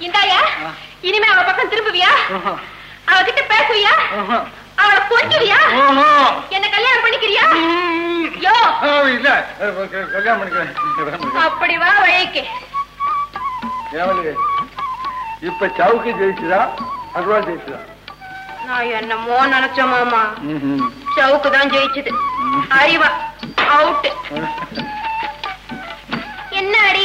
இந்தாயா. இனிமே அவ பக்கம் திரும்புவியா. அவகிட்ட பேசுவியா. அவளை ஓஹோ. என்ன கல்யாணம் பண்ணிக்கிறியா. யோ. இல்ல. கல்யாணம் பண்ணிக்கிறேன். அப்படி வா வழிக்கு இப்ப சவுக்கு ஜெயிச்சுதா? அகர்வால் ஜெயிச்சுதா? நான் என்னமோ நினைச்ச மாமா. சவுக்கு தான் ஜெயிச்சது. அறிவா அவுட் என்ன அடியே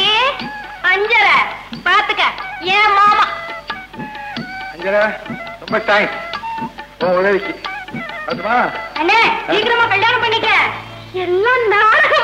அஞ்சனா ரொம்ப தேங்க்ஸ் உன் உதவிக்கு அதுமா அண்ணே சீக்கிரமா கல்யாணம் பண்ணிக்க. எல்லாம் நாடகம்?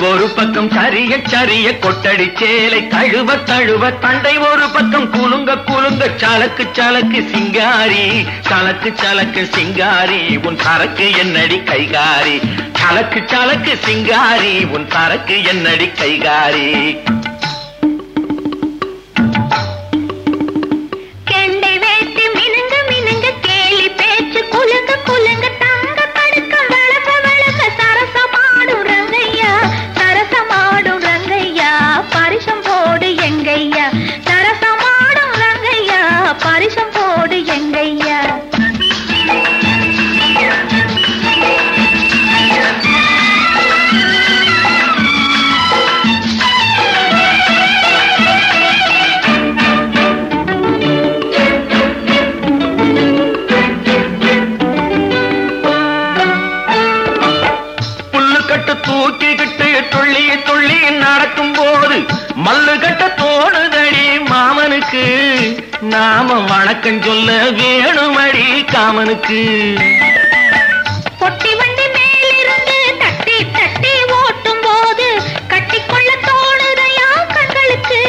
ஒரு பக்கம் சரிய சரிய கொட்டடி சேலை தழுவ தழுவ தண்டை ஒரு பக்கம் குலுங்க குலுங்க சலக்கு சலக்கு சிங்காரி சலக்கு சலக்கு சிங்காரி உன் சரக்கு என்னடி கைகாரி? சலக்கு சலக்கு சிங்காரி உன் சரக்கு என்னடி கைகாரி? துள்ளி துள்ளி நடக்கும் போது மல்லு கட்ட தோணுதடி மாமனுக்கு. நாம வணக்கம் சொல்ல வேணுமடி காமனுக்கு. பொட்டி வண்டி மேலிருந்து தட்டி தட்டி ஓட்டும் போது கட்டிக்கொள்ள தோணுதையா கண்களுக்கு?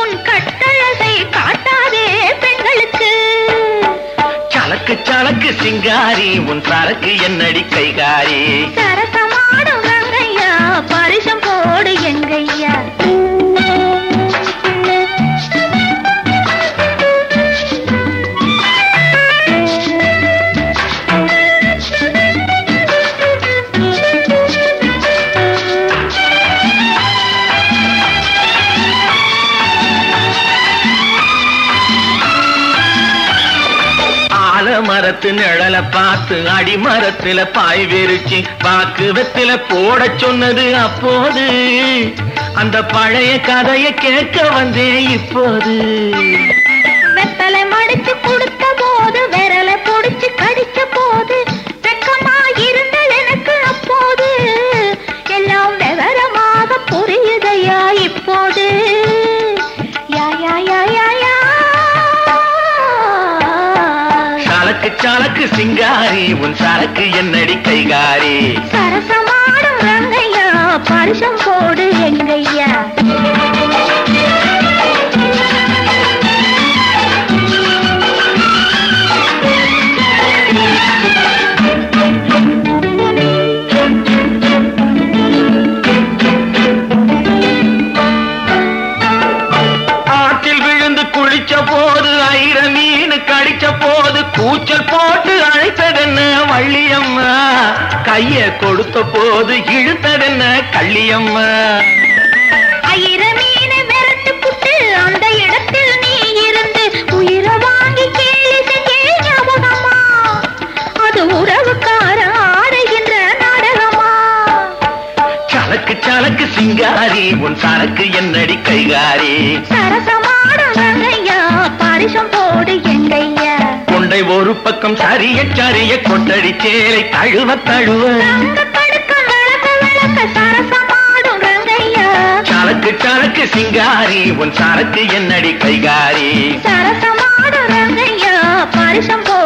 உன் கட்டழகை காட்டாதே பெண்களுக்கு. சலக்கு சலக்கு சிங்காரி உன் சரக்கு என்னடி கைகாரி? சரசமாடும் பரிசம் போடு எங்கையா ஆலமரத்து நிழல பார்த்து அடிமரத்துல பாய் வெறிச்சு பாக்குவத்துல போட சொன்னது அப்போது. அந்த பழைய கதைய கேட்க வந்தேன் இப்போது. வெத்தலை மடிச்சு கொடுத்த போது விரலை பிடிச்சு கடி சரக்கு சாலக்கு சிங்காரி உன் சரக்கு என்னடி கைகாரி? சரசமாடும் கூச்சல் போட்டு அழைத்ததென்ன வள்ளியம்மா? கைய கொடுத்த போது இழுத்ததென்ன கள்ளியம்மா? அந்த இடத்தில் நீ இருந்து உயிரை வாங்கி செஞ்சே ஞாபகமா? அது உறவுக்கார ஆடுகின்ற நாடகமா? சலக்கு சலக்கு சிங்காரி உன் சரக்கு என்னடி கைகாரி? சரசமாடும் ரங்கையா பரிசம் போடு எங்கையா? கொண்டை ஒரு பக்கம் சரிய சரிய கொட்டடி சேலை தழுவ தழுவ. சரக்கு சரக்கு சிங்காரி உன் சரக்கு என்னடி கைகாரி? சரசமாடு ரங்கையா பரிசம் போ